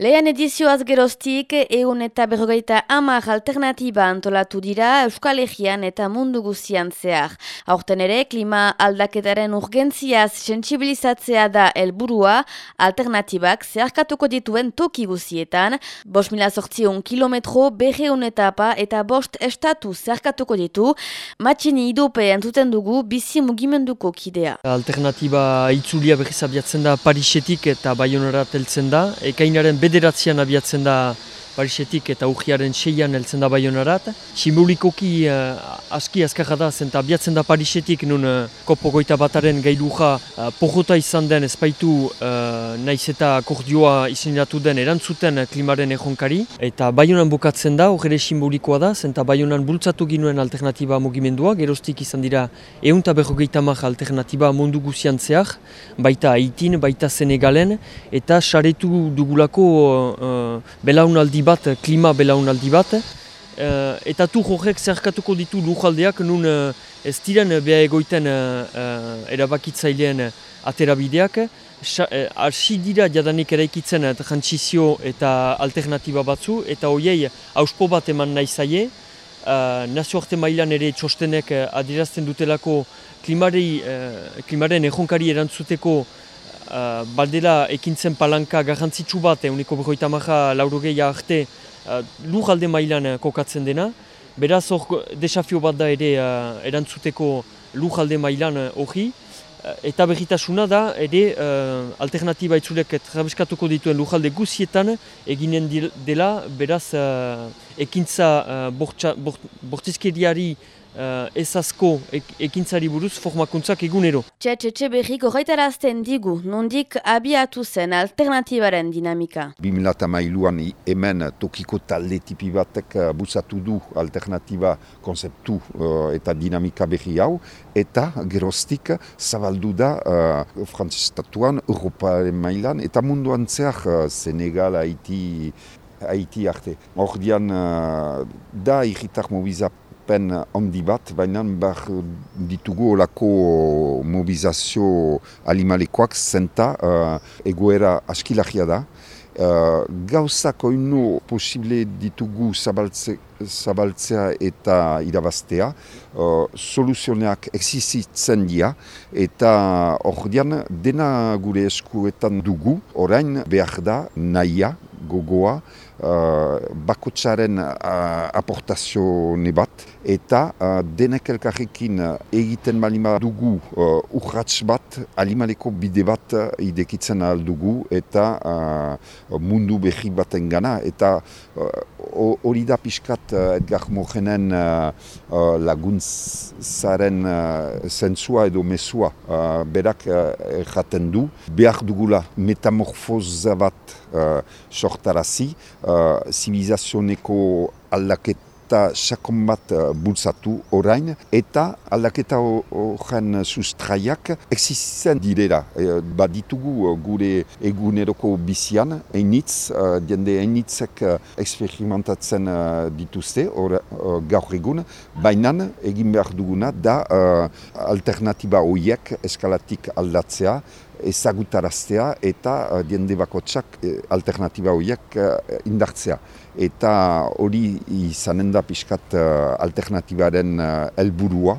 Lehen edizioaz geroztik, egun eta berrogeita amak alternatiba antolatu dira Euskal Egean eta mundu guzian zehar. Aurten ere, klima aldaketaren urgentziaz sensibilizatzea da helburua alternatibak zeharkatuko dituen toki guzietan, bost mila sortzion kilometro, berreun etapa eta bost estatu zeharkatuko ditu, matxini idope entzuten dugu bizi mugimenduko kidea. Alternatiba itzulia berriz abiatzen da Parisetik eta Bayonara teltzen da, ekainaren bederatzean abiatzen da Parisetik eta urgiaren seian heltzen da baionarat. Simbolikoki uh, aski azkarra da, zenta abiatzen da Parisetik nun uh, kopo goita bataren gailuja uh, izan den espaitu uh, naiz eta akordioa izenatu den erantzuten klimaren ejonkari. Eta baionan bukatzen da, horre simbolikoa da, zenta baionan bultzatu ginuen alternatiba mugimendua, gerostik izan dira eunta berrogeita maha alternatiba mundu guzian zehar, baita Haitin, baita Senegalen, eta saretu dugulako uh, belaunaldi bat, klima belaunaldi bat, uh, eta tu horrek zerkatuko ditu lujaldeak nun uh, ez diren beha egoiten uh, erabakitzailean aterabideak, hasi dira jadanik eraikitzen transizio eta alternatiba batzu, eta hoiei hauspo bat eman nahi zaie, uh, nazioarte mailan ere txostenek uh, dutelako klimari, uh, klimaren ejonkari erantzuteko uh, baldela ekintzen palanka garrantzitsu bat, eguneko berroita maja laurogei arte uh, lur mailan uh, kokatzen dena. Beraz hor desafio bat da ere uh, erantzuteko lur mailan hori. Uh, eta berritasuna da ere uh, alternatiba itzulek trabeskatuko dituen lujalde guzietan eginen dela beraz uh, ekintza uh, bortizkediari uh, ez asko ekintzari buruz formakuntzak egunero. Txe, berrik horretarazten digu, nondik abiatu zen alternatibaren dinamika. 2008an hemen tokiko talde tipi batek uh, busatu du alternatiba konzeptu uh, eta dinamika berri hau, eta gerostik zabaldu da uh, frantzistatuan, Europa mailan, eta munduan zehar uh, Senegal, Haiti, Haiti arte. Ordian uh, da irritar mobilizap pen handi bat, baina bar ditugu olako mobilizazio alimalekoak zenta uh, egoera askilagia da. Uh, gauzak oinu posible ditugu zabaltze, zabaltzea eta irabaztea, uh, soluzioneak existitzen dira, eta hor dena gure eskuetan dugu, orain behar da nahia, gogoa, uh, bakotsaren uh, aportazio bat, eta uh, denek elkarrekin egiten balima dugu uh, urratz bat, alimaleko bide bat idekitzen aldugu, eta uh, mundu behi baten gana, eta hori uh, da pixkat uh, Edgar Mojenen uh, uh, laguntzaren uh, zentzua edo mesua uh, berak uh, du, behar dugula metamorfoza bat uh, sortarazi, uh, zibilizazioneko aldaketa sakon bat uh, bultzatu orain, eta aldaketa horren sustraiak existitzen direra. E, baditugu uh, gure eguneroko bizian, einitz, uh, diende einitzek uh, experimentatzen uh, dituzte, or, uh, gaur egun, baina egin behar duguna da uh, alternatiba horiek eskalatik aldatzea, ezagutaraztea eta uh, diende bakotsak uh, alternatiba horiek uh, indartzea. Eta hori izanen da pixkat uh, alternatibaren helburua.